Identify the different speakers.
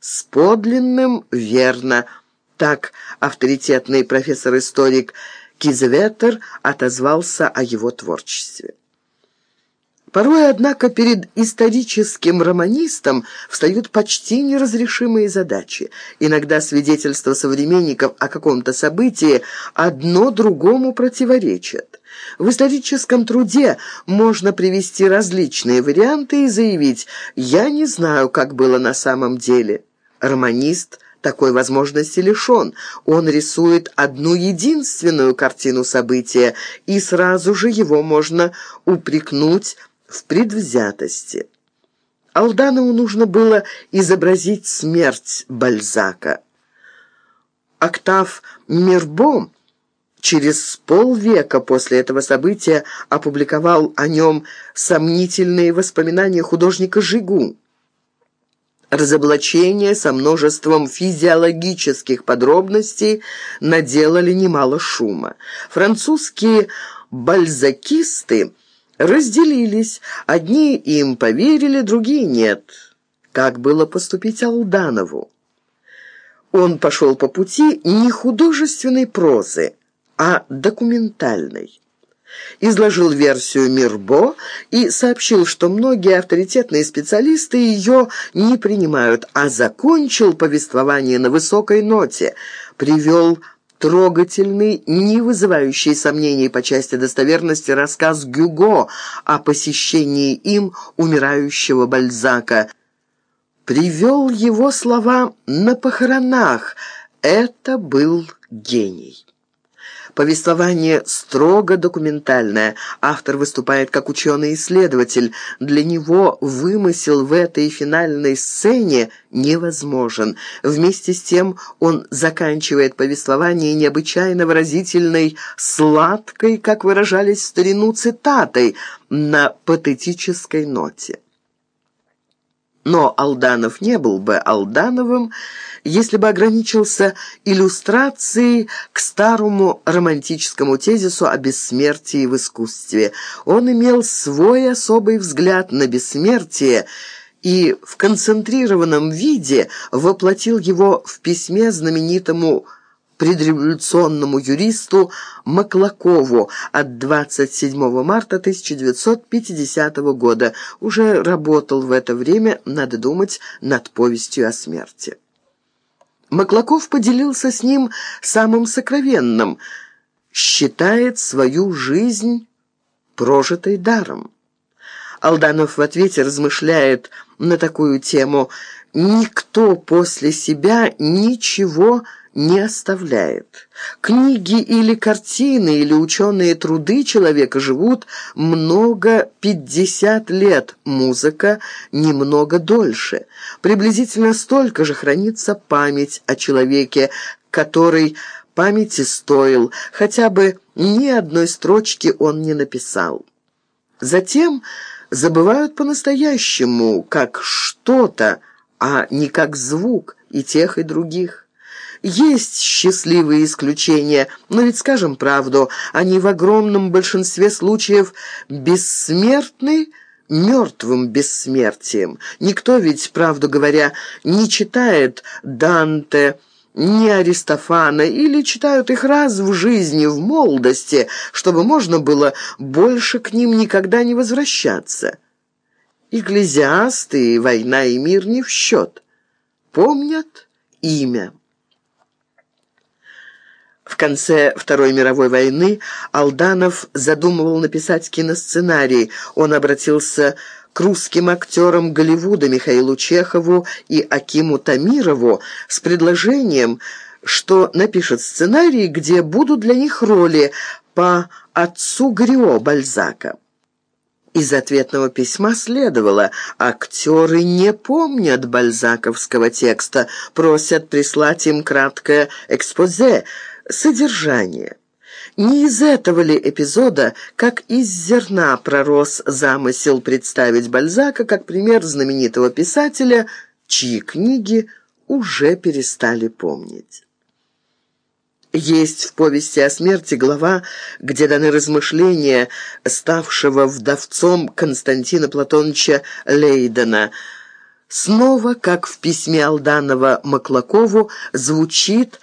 Speaker 1: с подлинным верно. Так авторитетный профессор-историк Кизветер отозвался о его творчестве. Порой, однако, перед историческим романистом встают почти неразрешимые задачи. Иногда свидетельства современников о каком-то событии одно другому противоречат. В историческом труде можно привести различные варианты и заявить «я не знаю, как было на самом деле». Романист такой возможности лишен. Он рисует одну единственную картину события, и сразу же его можно упрекнуть в предвзятости. Алданову нужно было изобразить смерть Бальзака. Октав Мирбом через полвека после этого события опубликовал о нем сомнительные воспоминания художника Жигу. Разоблачения со множеством физиологических подробностей наделали немало шума. Французские бальзакисты разделились. Одни им поверили, другие нет. Как было поступить Алданову? Он пошел по пути не художественной прозы, а документальной. Изложил версию Мирбо и сообщил, что многие авторитетные специалисты ее не принимают, а закончил повествование на высокой ноте, привел трогательный, не вызывающий сомнений по части достоверности рассказ Гюго о посещении им умирающего Бальзака. Привел его слова на похоронах. Это был гений. Повествование строго документальное. Автор выступает как ученый-исследователь. Для него вымысел в этой финальной сцене невозможен. Вместе с тем он заканчивает повествование необычайно выразительной, сладкой, как выражались в старину, цитатой на патетической ноте. Но Алданов не был бы Алдановым, если бы ограничился иллюстрацией к старому романтическому тезису о бессмертии в искусстве. Он имел свой особый взгляд на бессмертие и в концентрированном виде воплотил его в письме знаменитому предреволюционному юристу Маклакову от 27 марта 1950 года. Уже работал в это время, надо думать, над повестью о смерти. Маклаков поделился с ним самым сокровенным, считает свою жизнь прожитой даром. Алданов в ответе размышляет на такую тему «Никто после себя ничего не оставляет. Книги или картины, или ученые труды человека живут много пятьдесят лет, музыка немного дольше. Приблизительно столько же хранится память о человеке, который памяти стоил, хотя бы ни одной строчки он не написал. Затем забывают по-настоящему, как что-то, а не как звук и тех, и других. Есть счастливые исключения, но ведь скажем правду, они в огромном большинстве случаев бессмертны мертвым бессмертием. Никто ведь, правду говоря, не читает Данте, ни Аристофана, или читают их раз в жизни, в молодости, чтобы можно было больше к ним никогда не возвращаться. Экклезиасты, война и мир не в счет. Помнят имя. В конце Второй мировой войны Алданов задумывал написать киносценарий. Он обратился к русским актерам Голливуда Михаилу Чехову и Акиму Тамирову с предложением, что напишет сценарий, где будут для них роли по отцу Грио Бальзака. Из ответного письма следовало «Актеры не помнят бальзаковского текста, просят прислать им краткое экспозе, Содержание. Не из этого ли эпизода, как из зерна пророс замысел представить Бальзака как пример знаменитого писателя, чьи книги уже перестали помнить? Есть в повести о смерти глава, где даны размышления ставшего вдовцом Константина Платоновича Лейдена – Снова, как в письме Алданова Маклакову, звучит